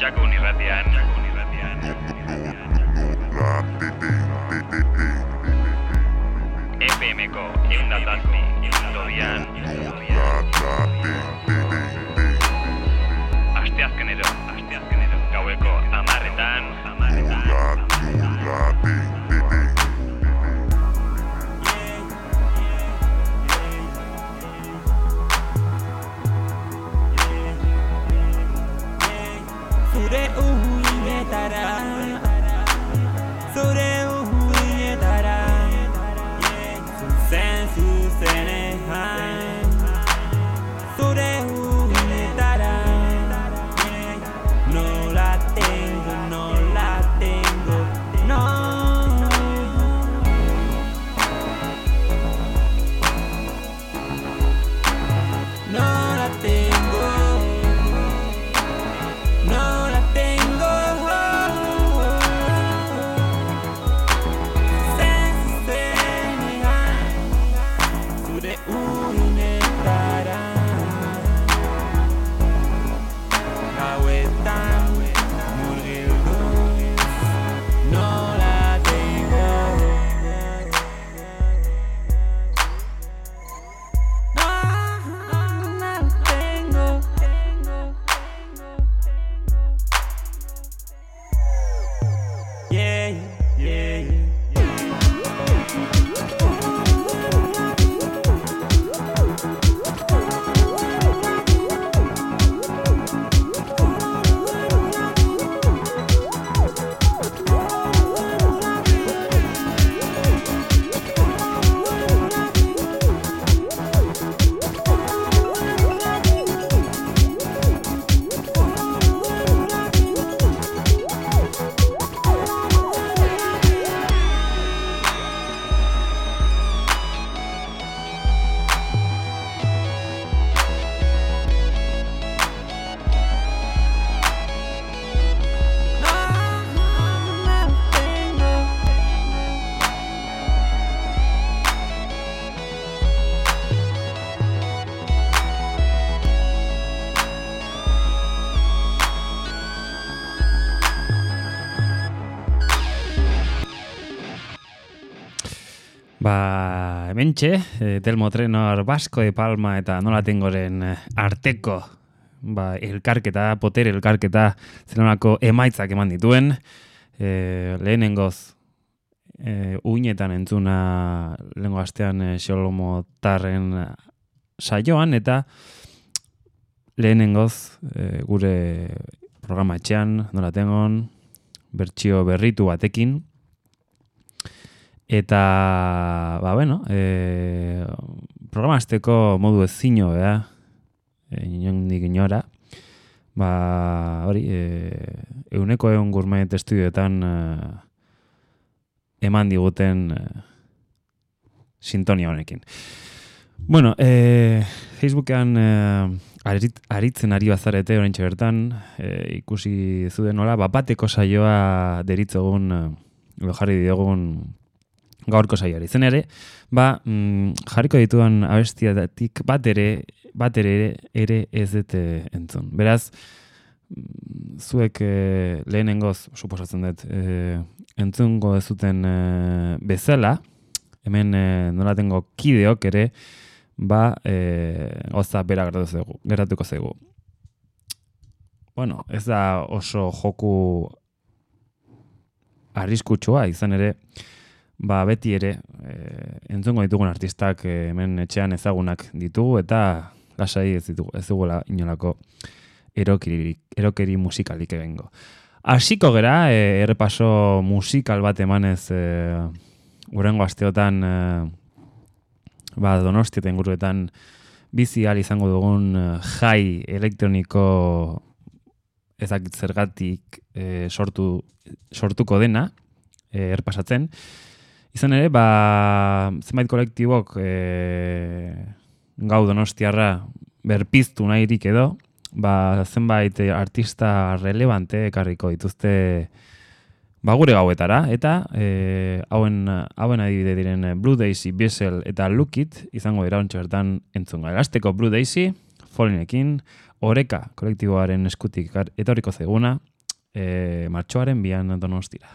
Jakun irratian, jakun irratian. FMko eundatazpi, eundodian. Hementxe, eh, Telmo Trenor Basko de Palma eta nola tengoren eh, arteko ba, elkarketa, poter elkarketa zelanako emaitzak eman dituen. E, lehenengoz, e, uinetan entzuna lehengo astean e, Xolomo Tarren saioan eta lehenengoz e, gure programa etxean, nola tengon, bertsio berritu batekin, Eta, ba, bueno, e, programa azteko modu ezino, bea, e, inondik inora, ba, hori, e, euneko egun gourmet estudioetan e, eman diguten e, sintonia honekin. Bueno, e, Facebookean e, arit, aritzen ari bazarete orain bertan, e, ikusi zuden nola, bapateko saioa deritzogun, e, jarri diogun gaurko saioari. Zen ere, ba, mm, jarriko ditudan abestiatik bat ere, bat ere, ere ez dute entzun. Beraz, mm, zuek e, lehenengoz, suposatzen dut, e, entzungo ez zuten e, bezala, hemen e, nolatengo kideok ere, ba, e, goza bera gertatu zaigu, gertatuko zaigu. Bueno, ez da oso joku arriskutsua, izan ere, ba, beti ere, e, entzungo ditugun artistak e, hemen etxean ezagunak ditugu, eta lasai ez ditugu, ez dugula inolako erokiri, erokeri musikalik egingo. Hasiko gera, e, errepaso musikal bat emanez e, urengo asteotan e, ba, donosti eta inguruetan bizi ahal izango dugun jai elektroniko ezakit zergatik e, sortu, sortuko dena, e, erpasatzen. Izan ere, ba, zenbait kolektibok e, gau donostiarra berpiztu nahirik edo, ba, zenbait artista relevante ekarriko dituzte ba, gure gauetara, eta e, hauen, hauen adibide diren Blue Daisy, Bissell eta Look It izango dira ontsa bertan entzunga. Elasteko Blue Daisy, Fallenekin, Oreka kolektiboaren eskutik ekar- etorriko zaiguna, e, martxoaren bian donostira.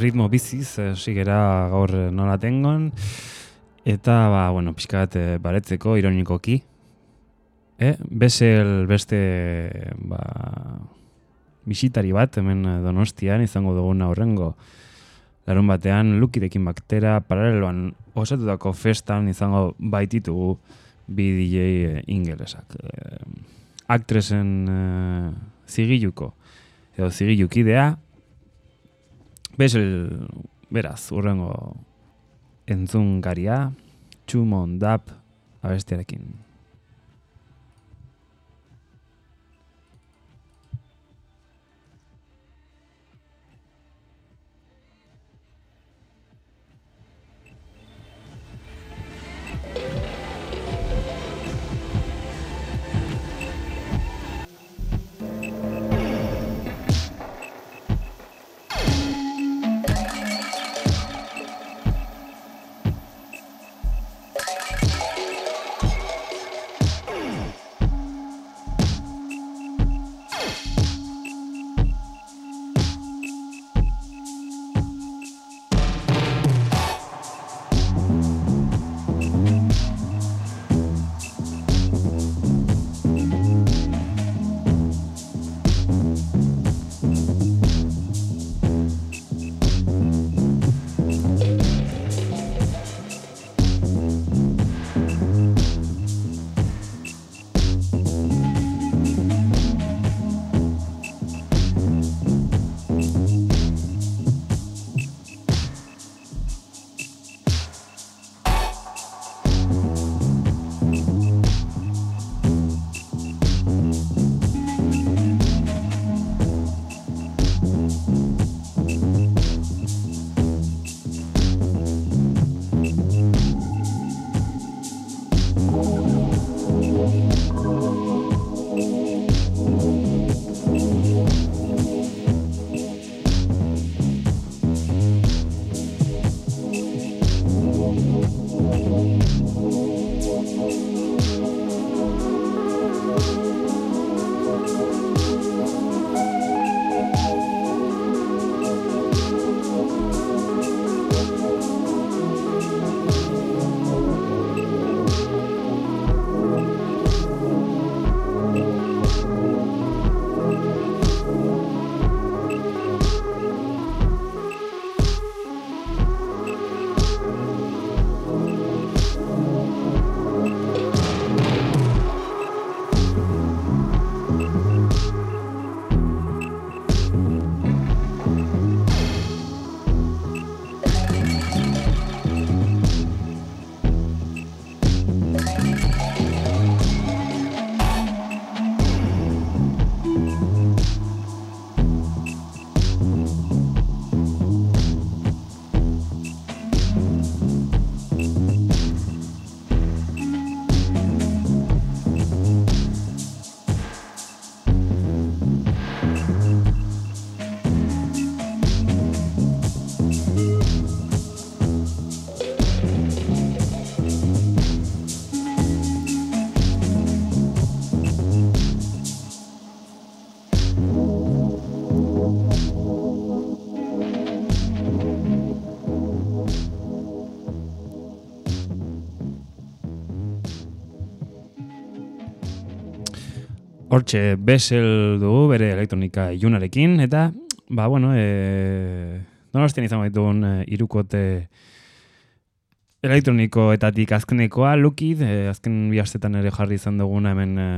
Ritmo biziz, hasi gera gaur nola tengon, eta, ba, bueno, pixka bat eh, baretzeko, ironikoki. E, besel beste, ba, bisitari bat, hemen donostian, izango duguna horrengo, larun batean, lukidekin baktera, paraleloan osatutako festan, izango baititugu bi DJ ingelesak. E, aktresen e, zigiluko, edo zigilukidea, Bezel, beraz, urrengo entzungaria, txumon dap abestiarekin. Hortxe, Bessel dugu bere elektronika ilunarekin, eta, ba, bueno, e, donostian izango ditugun e, irukote elektronikoetatik azkenekoa, Lukid, e, azken bi astetan ere jarri izan duguna hemen e,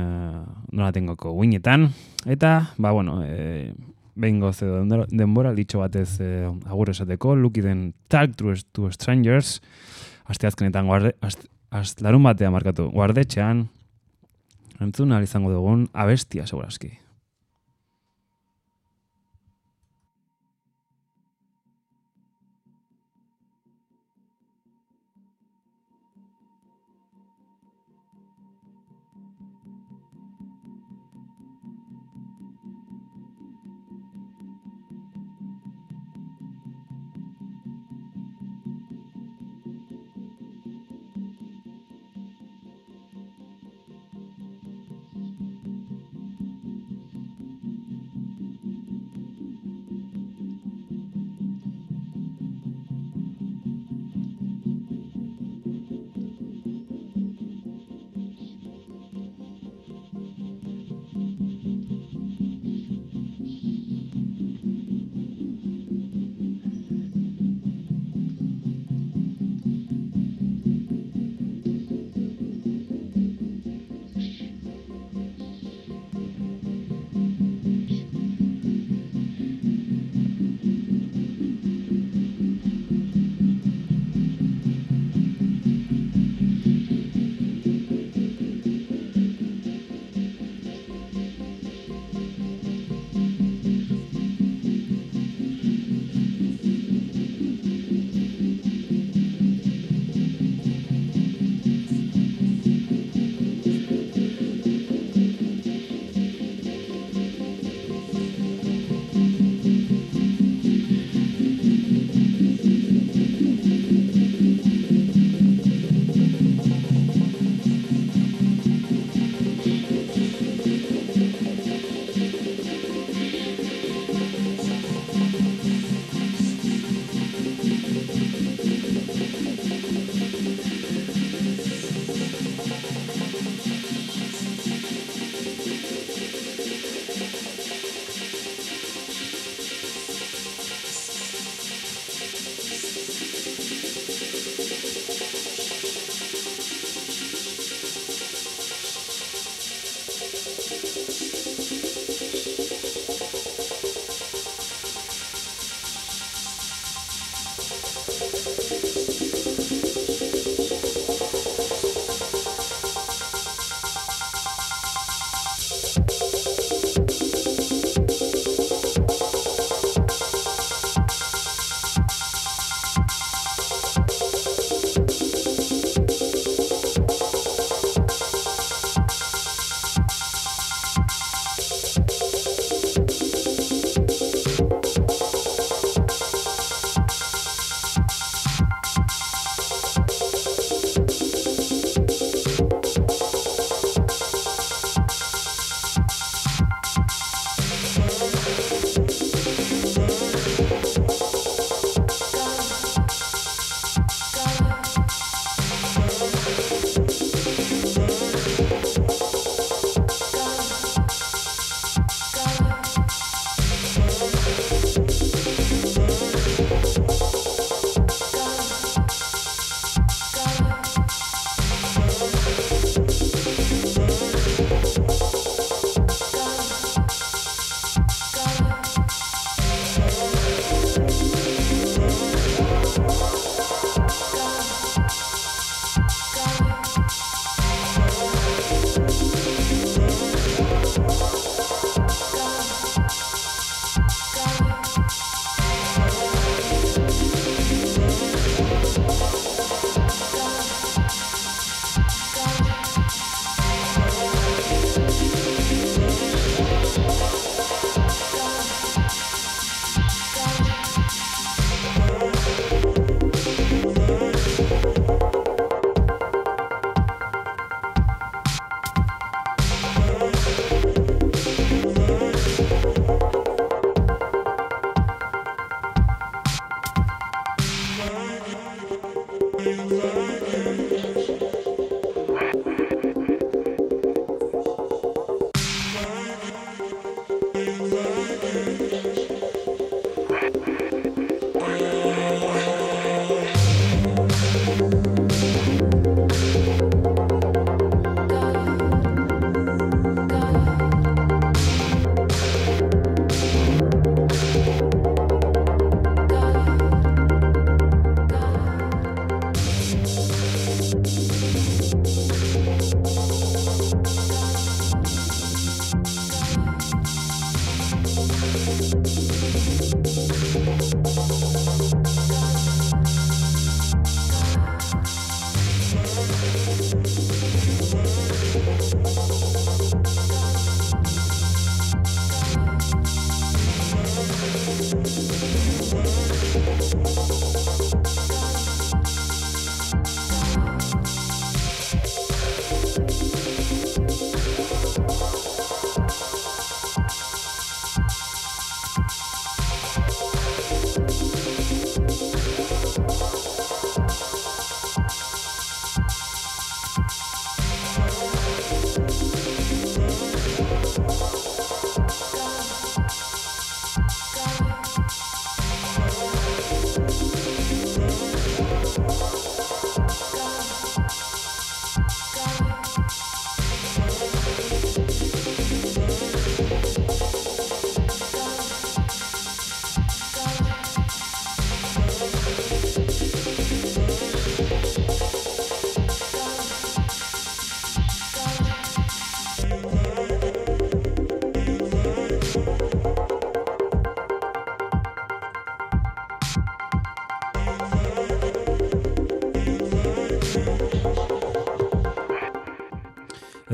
nolatengoko guinetan, eta, ba, bueno, e, behin goz edo denbora, ditxo batez e, agur esateko, Lukiden Talk to, to Strangers, aste azkenetan guarde, aste, aste, larun batea markatu, guardetxean, entzun ahal izango dugun abestia segurazki.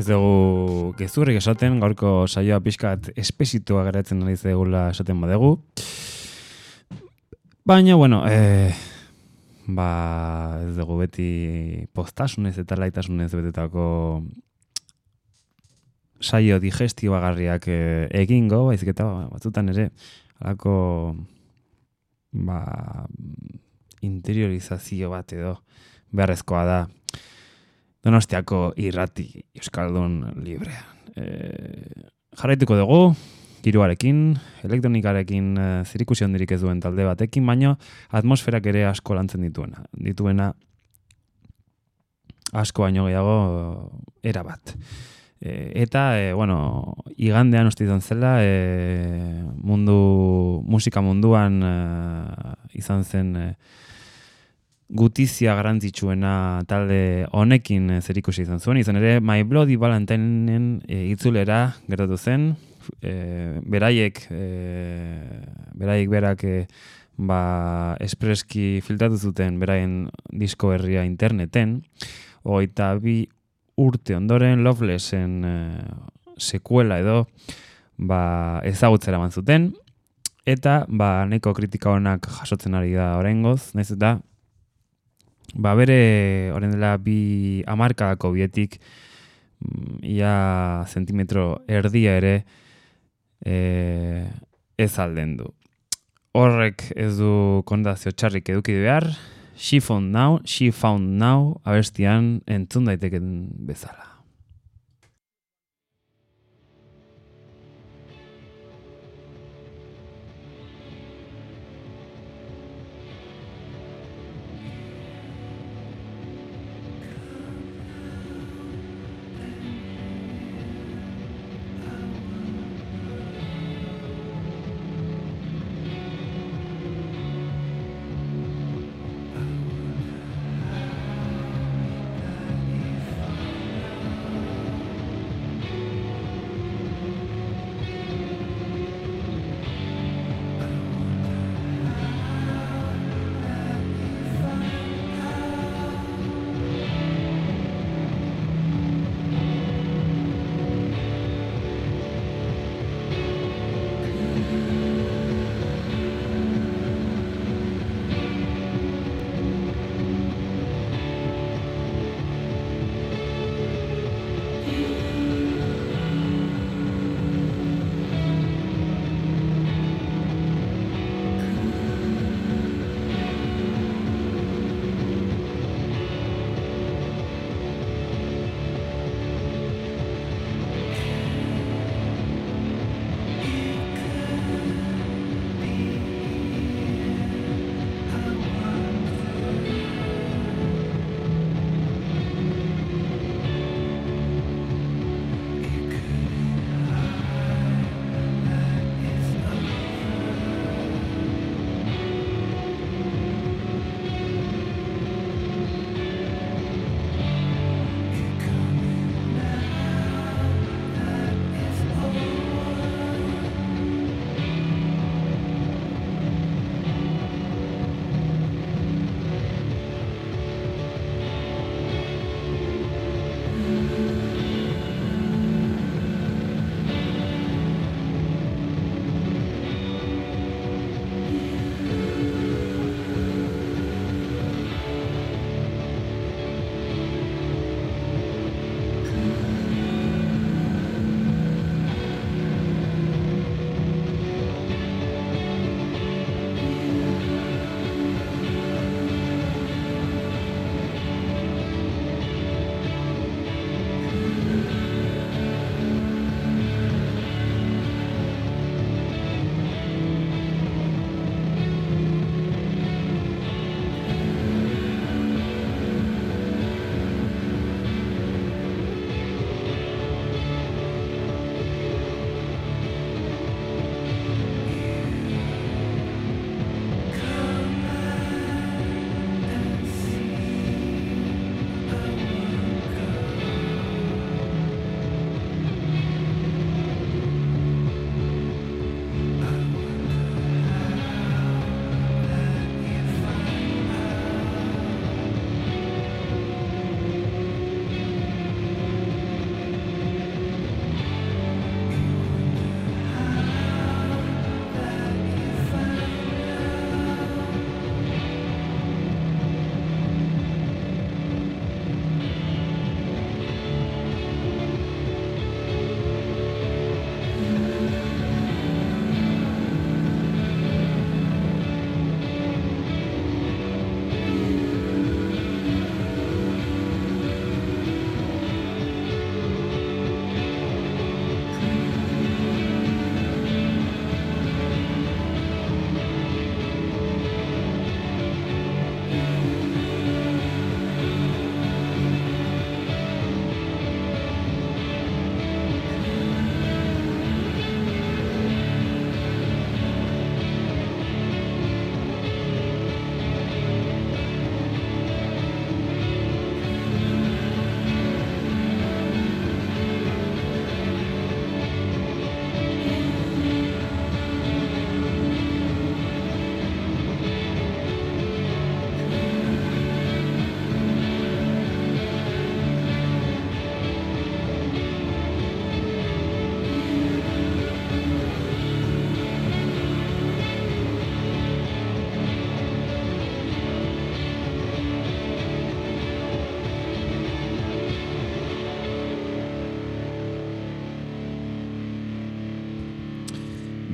Dugu gezurrik esaten, gaurko saioa pixkat espezitua geratzen ari zegula esaten badegu. Baina, bueno, e, ba, ez dugu beti postasunez eta laitasunez betetako saio digestioagarriak e, egingo, baizik eta batzutan ere, alako ba, interiorizazio bat edo beharrezkoa da Donostiako irrati Euskaldun librean. E, jarraituko dugu, kiruarekin, elektronikarekin e, zirikusi handirik ez duen talde batekin, baino atmosferak ere asko lantzen dituena. Dituena asko baino gehiago era bat. E, eta, e, bueno, igandean uste izan zela, e, mundu, musika munduan e, izan zen e, gutizia garantzitsuena talde honekin e, zerikusi izan zuen. Izan ere, My Bloody Valentinen e, itzulera gertatu zen, e, beraiek, e, beraiek berak e, ba, espreski filtratu zuten beraien disko herria interneten, oita bi urte ondoren Lovelessen e, sekuela edo ba, ezagutzera zuten, eta ba, neko kritika honak jasotzen ari da oraingoz, naiz eta ba bere orain dela bi hamarkadako bietik mm, ia zentimetro erdia ere e, ez alden du. Horrek ez du kondazio txarrik eduki behar, she found now, she found now, abestian entzun daiteken bezala.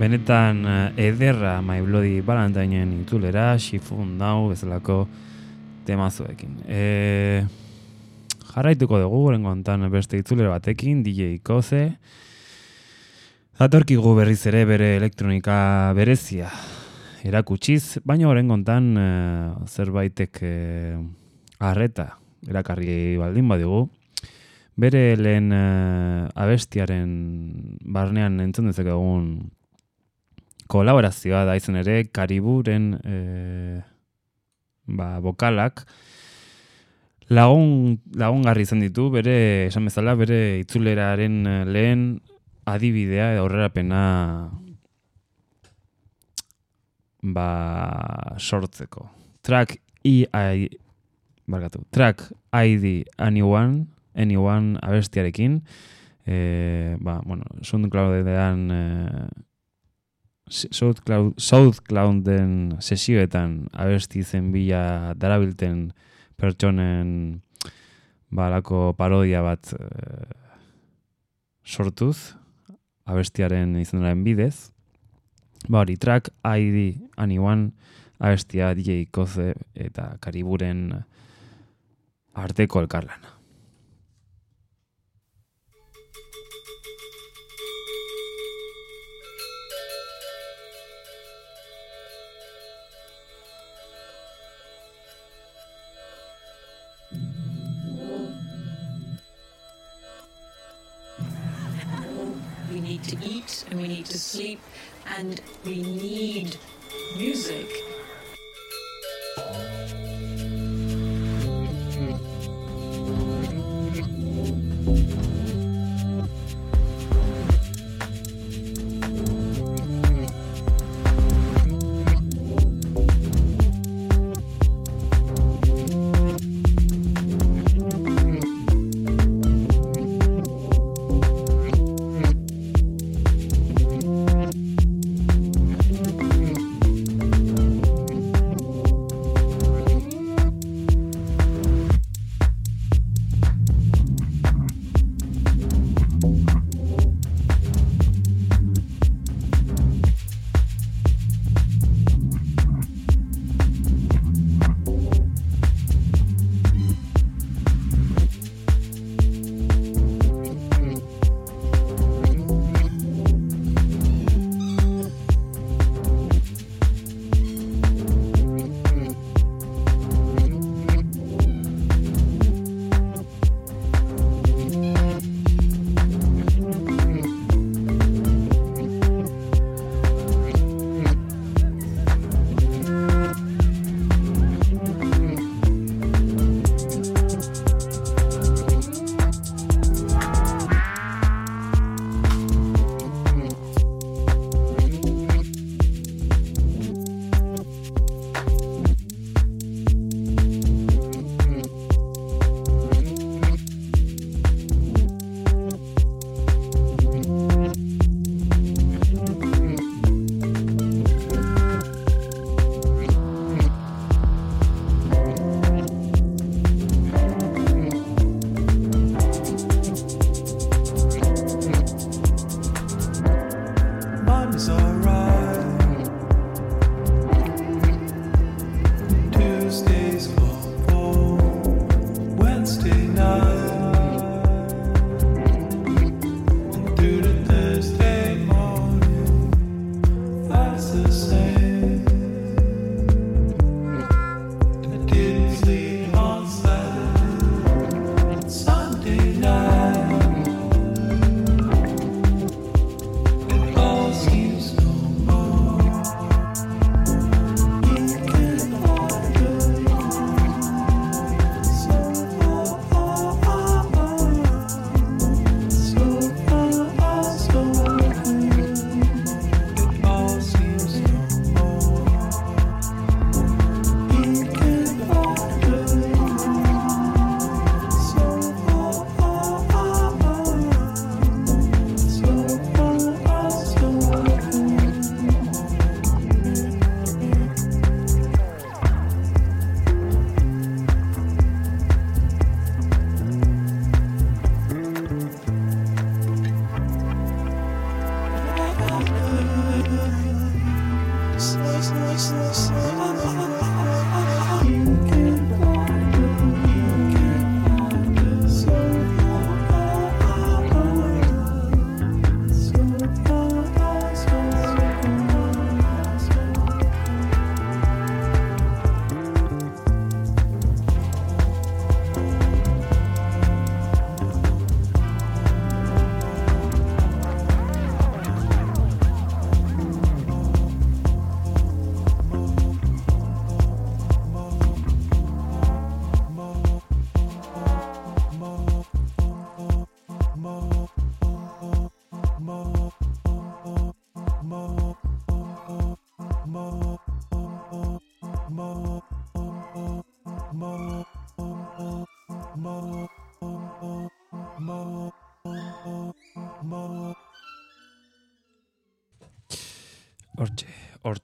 Benetan eh, ederra My Bloody Valentineen itzulera, Shifun Now bezalako temazuekin. E, jarraituko dugu, goren kontan beste itzulera batekin, DJ Koze. Datorkigu berriz ere bere elektronika berezia erakutsiz, baina horren kontan e, zerbaitek e, arreta erakarri baldin badigu. Bere lehen e, abestiaren barnean entzun dezakegun kolaborazioa da izan ere Kariburen e, ba, vokalak lagun, lagungarri izan ditu bere esan bezala bere itzuleraren lehen adibidea edo aurrerapena ba sortzeko. Track EI barkatu. Track ID anyone, anyone abestiarekin eh ba, bueno, SoundCloudean eh SoundCloud SoundClouden sesioetan abesti zen bila darabilten pertsonen balako parodia bat eh, sortuz abestiaren izenaren bidez. Ba hori, track ID anyone abestia DJ Koze eta Kariburen arteko elkarlana. And we need to sleep and we need music.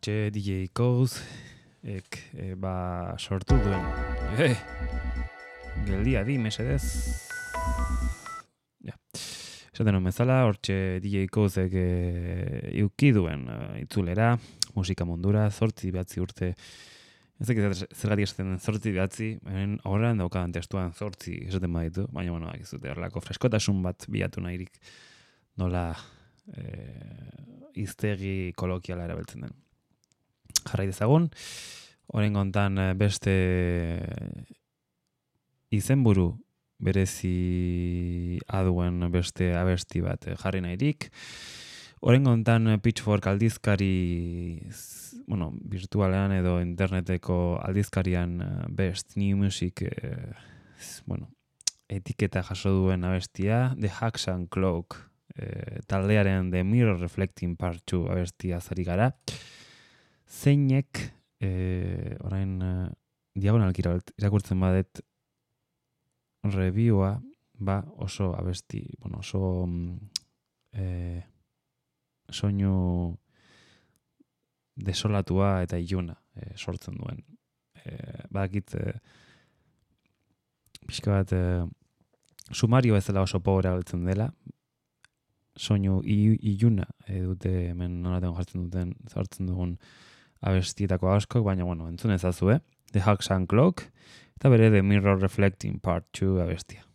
Hortxe DJ Koz, ek, e, ba, sortu duen. E, geldia di, mesedez. Ja. Esaten hon bezala, hortxe DJ Kozek e, iuki duen e, itzulera, musika mundura, zortzi behatzi urte, ez dakit zergatik esaten den zortzi behatzi, hemen horrean daukadan testuan zortzi esaten baditu, baina, bueno, akizute, erlako freskotasun bat bilatu nahirik nola e, iztegi kolokiala erabiltzen den. Jarrai dezagun, horren gontan eh, beste izenburu berezi aduen beste abesti bat eh, jarri nahirik. Horren gontan Pitchfork aldizkari, bueno, virtualean edo interneteko aldizkarian eh, best new music, eh, z- bueno, etiketa jaso duen abestia, The Hacks and Cloak eh, taldearen The Mirror Reflecting Part 2 abestia zari gara. Zeinek, eh, orain eh, diagonalki irabalt- irakurtzen badet reviewa, ba oso abesti, bueno, oso eh, soinu desolatua eta iluna eh, sortzen duen. Eh, badakit eh, pixka bat eh, sumario bezala oso pobre abiltzen dela, soinu iluna e, dute hemen noraten jartzen duten zartzen dugun abestietako askok, baina bueno, entzun ezazue, The Hawks and Clock, eta bere The Mirror Reflecting Part 2 abestia.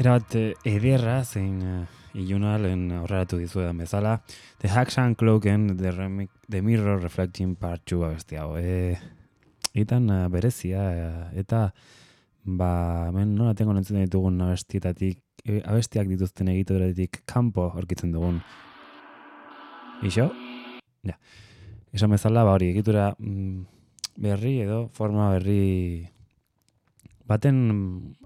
Erabat eh, ederra zein uh, iluna lehen horreratu dizuedan bezala. The Hacks and Cloaken, The, Remic, The Mirror Reflecting Part 2 abesti hau. E, Itan uh, berezia eh, eta ba, hemen nola tengo nentzen ditugun abestietatik, e, abestiak dituzten egitoretik kanpo aurkitzen dugun. Ixo? Ja. Esan bezala, ba hori, egitura mm, berri edo forma berri baten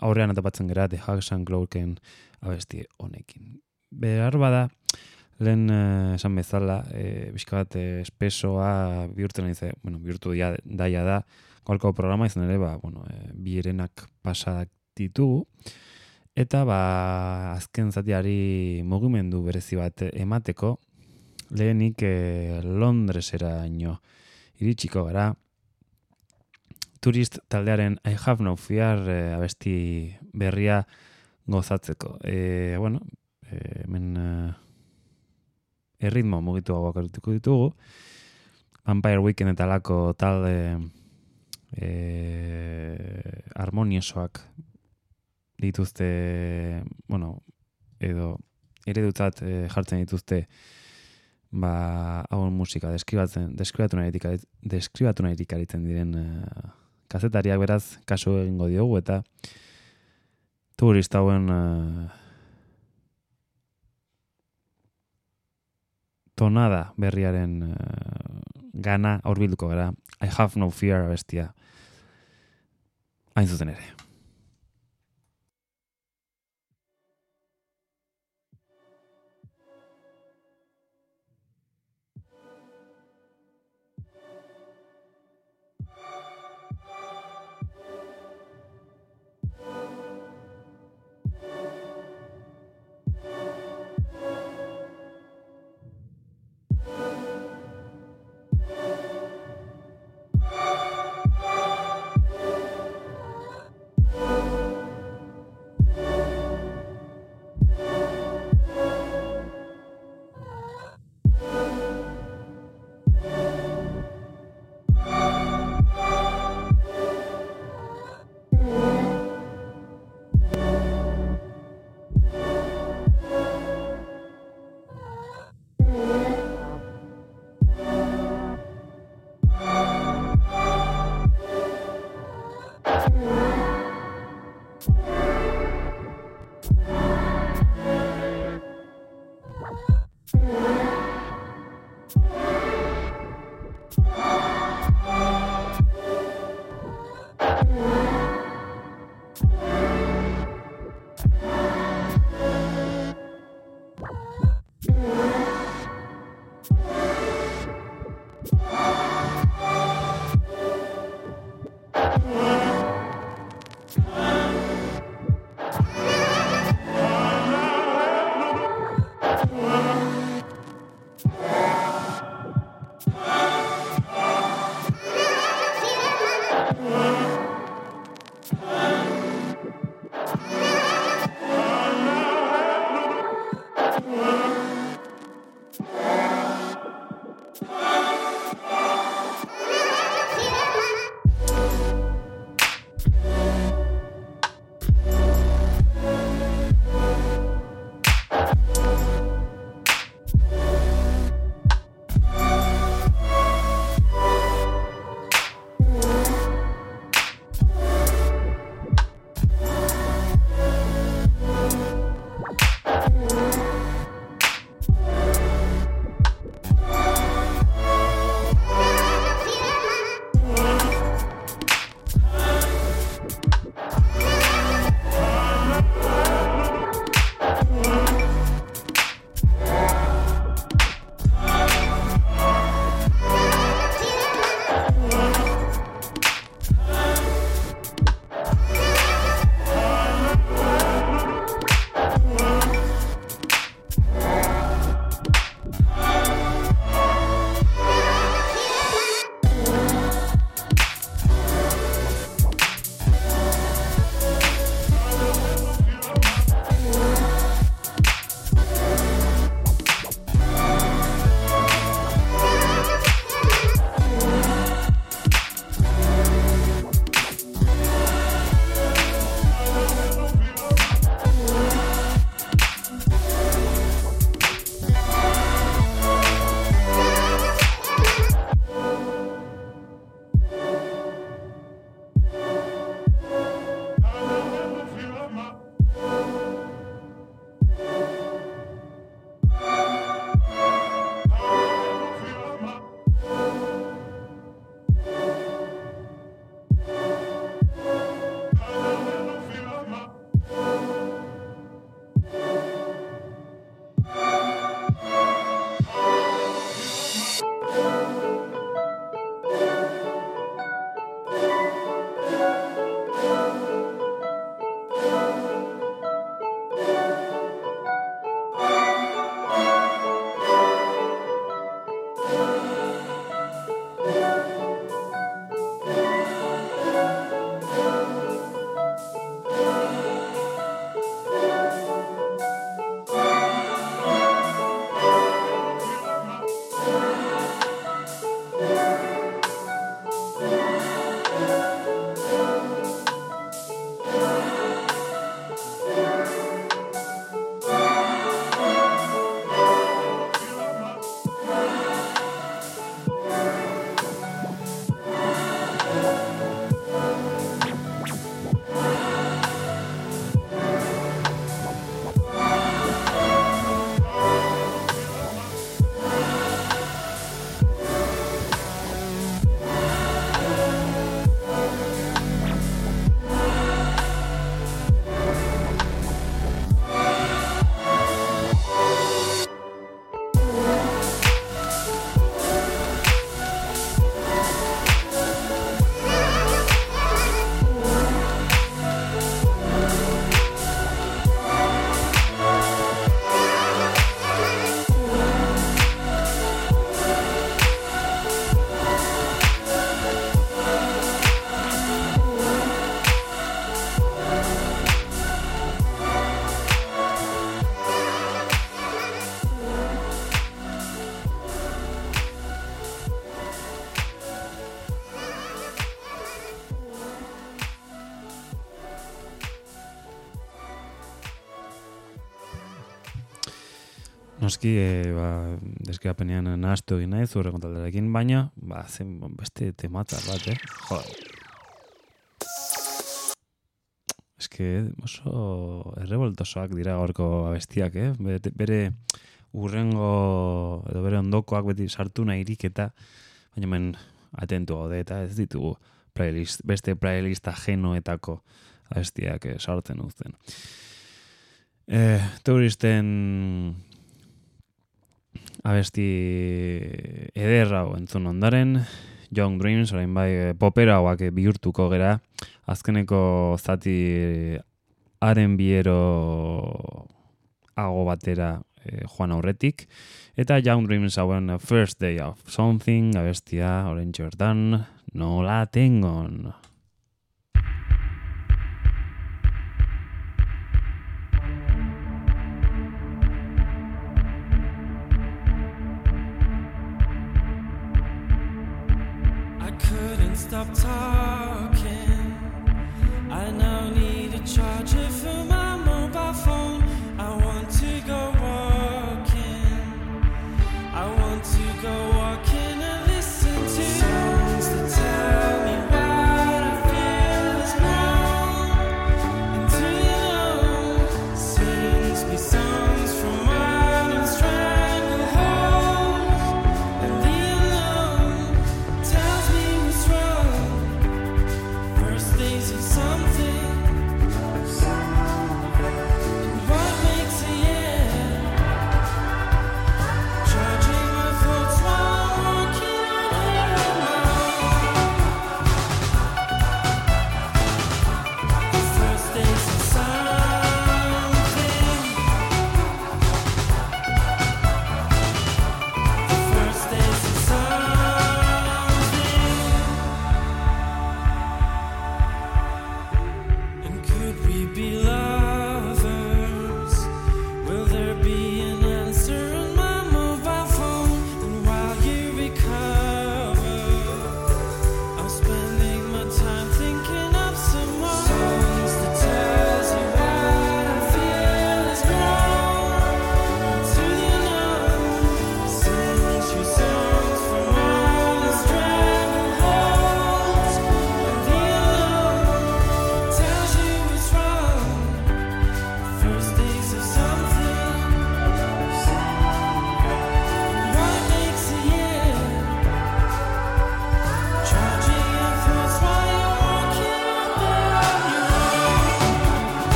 aurrean atapatzen gara The Hugs and Cloaken abesti honekin. Behar bada, lehen eh, esan bezala, e, bizka bat eh, espesoa bihurtzen nahi bueno, bihurtu dia, daia da, gaurko programa izan ere, ba, bueno, e, bi erenak pasadak ditugu, eta ba, azken zatiari mugimendu berezi bat emateko, lehenik e, Londresera ino iritsiko gara, turist taldearen I have no fear e, abesti berria gozatzeko. E, bueno, e, men e, erritmo mugitu hau ditugu. Vampire Weekend eta lako talde e, harmoniosoak dituzte, bueno, edo eredutzat e, jartzen dituzte ba, hau musika deskribatzen, deskribatu nahi deskribatu nahi diren kazetariak beraz kasu egingo diogu eta turista hauen uh, tonada berriaren uh, gana aurbilduko gara. I have no fear bestia. Hain zuzen ere Noski, e, ba, deskerapenean nahastu egin nahi zure kontaldarekin, baina, ba, zen beste tematza bat, eh? Joder. Eske oso errevoltosoak dira gaurko abestiak, eh? Bere, bere urrengo, edo bere ondokoak beti sartu nahirik eta, baina men atentu gaude eta ez ditugu playlist, beste playlist ajenoetako abestiak eh, sartzen uzten. Eh, turisten abesti ederra hau entzun ondaren, Young Dreams, orain bai eh, popera hauak eh, bihurtuko gera, azkeneko zati haren biero hago batera eh, joan aurretik, eta Young Dreams hauen First Day of Something, abestia, Orange Jordan, no la tengon. up time.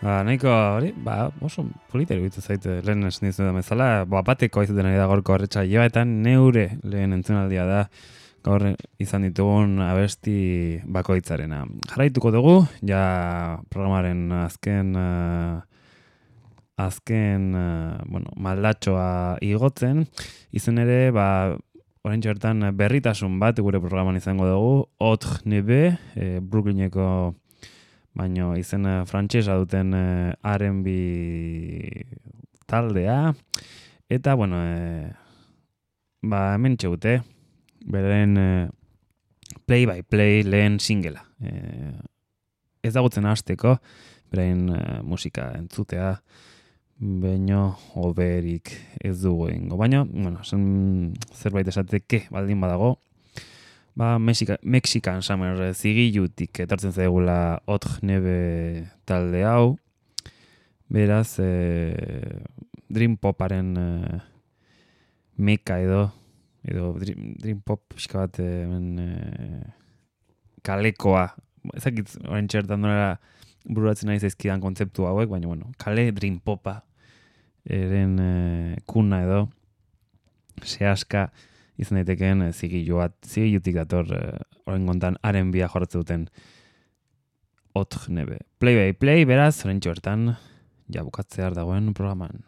Ba, nahiko, hori, ba, oso polita iruditu zaite lehen esan dizu da bezala, ba, bateko aizuten ari da gorko horretxa eta neure lehen entzunaldia da gaur izan ditugun abesti bakoitzarena. Jarraituko dugu, ja programaren azken uh, azken uh, bueno, maldatxoa igotzen, izen ere, ba, orain bertan berritasun bat gure programan izango dugu, Hot Nebe, e, Brooklyneko baino izen uh, frantsesa duten uh, R&B taldea eta bueno e, ba hemen txute beren play by play lehen singela e, ez dagotzen hasteko beren musika entzutea baino oberik ez dugu ingo. Baina, bueno, zen zerbait esateke baldin badago, ba, Mexika, Mexican Summer zigilutik etortzen zaigula hot nebe talde hau. Beraz, e, Dream Poparen e, meka edo, edo Dream, Dream Pop pixka bat e, kalekoa. Ezakit, orain txertan dora bururatzen nahi zaizkidan kontzeptu hauek, baina, bueno, kale Dream Popa eren e, kuna edo, sehaska, izan daitekeen e, zigilu bat, zigilutik dator horren kontan haren bia jorratzen duten ot nebe. Play by play, beraz, horren txortan, ja bukatzear dagoen programan.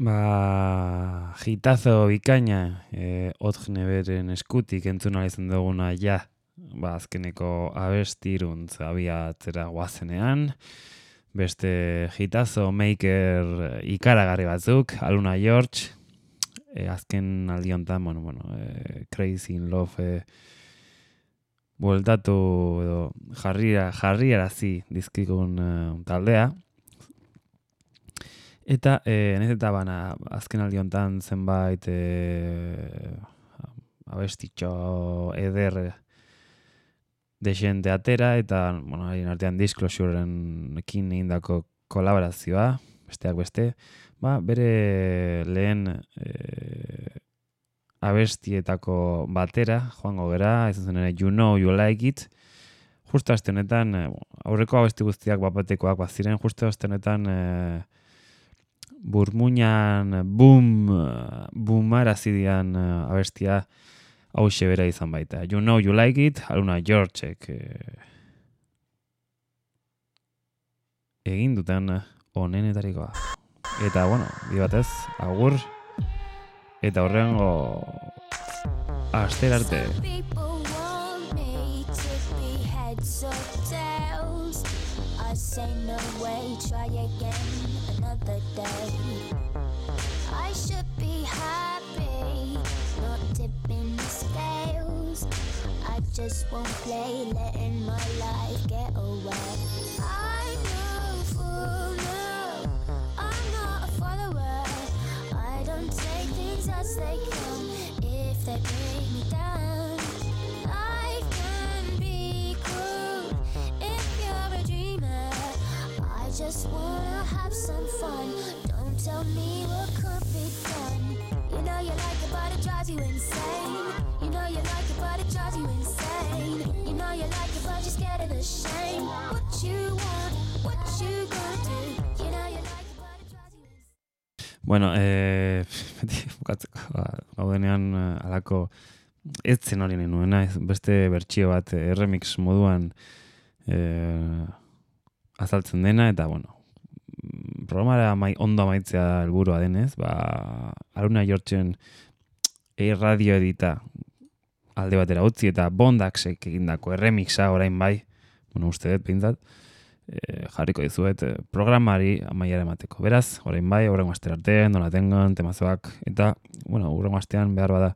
Ba, hitazo bikaina, e, otg neberen eskutik entzun izan duguna ja, ba, azkeneko abestiruntz abiatzera guazenean, beste hitazo maker ikaragarri batzuk, Aluna George, e, azken aldiontan, bueno, bueno, e, Crazy in Love, e, bueltatu edo jarria, jarriarazi dizkikun e, taldea, Eta, e, nahiz eta bana, azken aldi honetan zenbait e, abestitxo eder desente atera, eta, bueno, haien artean disclosure-en ekin egindako kolaborazioa, besteak beste, ba, bere lehen e, abestietako batera, joango gera, izan zen ere, you know you like it, justo azte honetan, aurreko abesti guztiak bapatekoak baziren, justo azte honetan, e, burmuinan boom, boomara zidian uh, abestia hau bera izan baita. You know you like it, aluna Georgeek eh, egin duten onenetarikoa. Eta, bueno, bi batez, agur, eta horrengo aster arte. Just won't play, letting my life get away. I know full no, I'm not a follower. I don't take things as they come if they bring just wanna have some fun. Don't tell me what could be done. You know you like it, but it drives you insane. You know you like it, but it drives you insane. You know you like it, but you're scared of the shame. What you want, what you gonna do? You know you like it, but it eh, ba, gaudenean eh, alako ez zen hori nuena, beste bertsio bat eh, remix moduan eh, azaltzen dena, eta bueno, programara amai, ondo amaitzea helburua denez, ba, Aruna Jortzen e-radio edita alde batera utzi eta bondaksek egindako erremixa orain bai, bueno, uste dut, pintzat, e, jarriko dizuet e, programari amaiara emateko. Beraz, orain bai, horrengo aster arte, donatengan, temazoak, eta, bueno, horrengo astean behar bada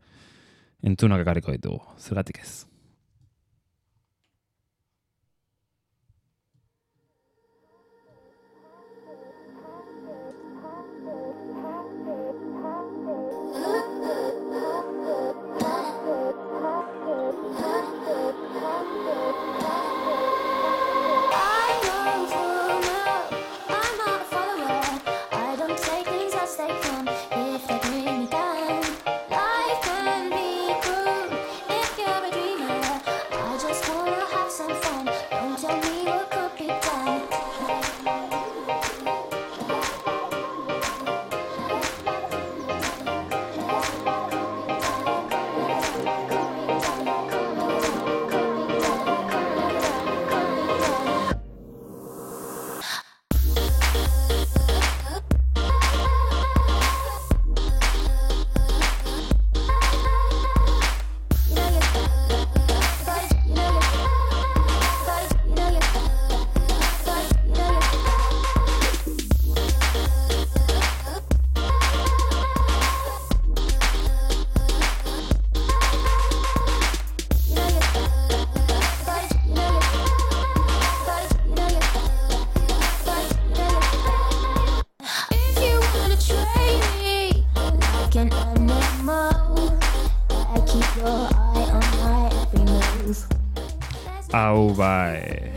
entzunak ekarriko ditugu. Zergatik ez. Hau bai.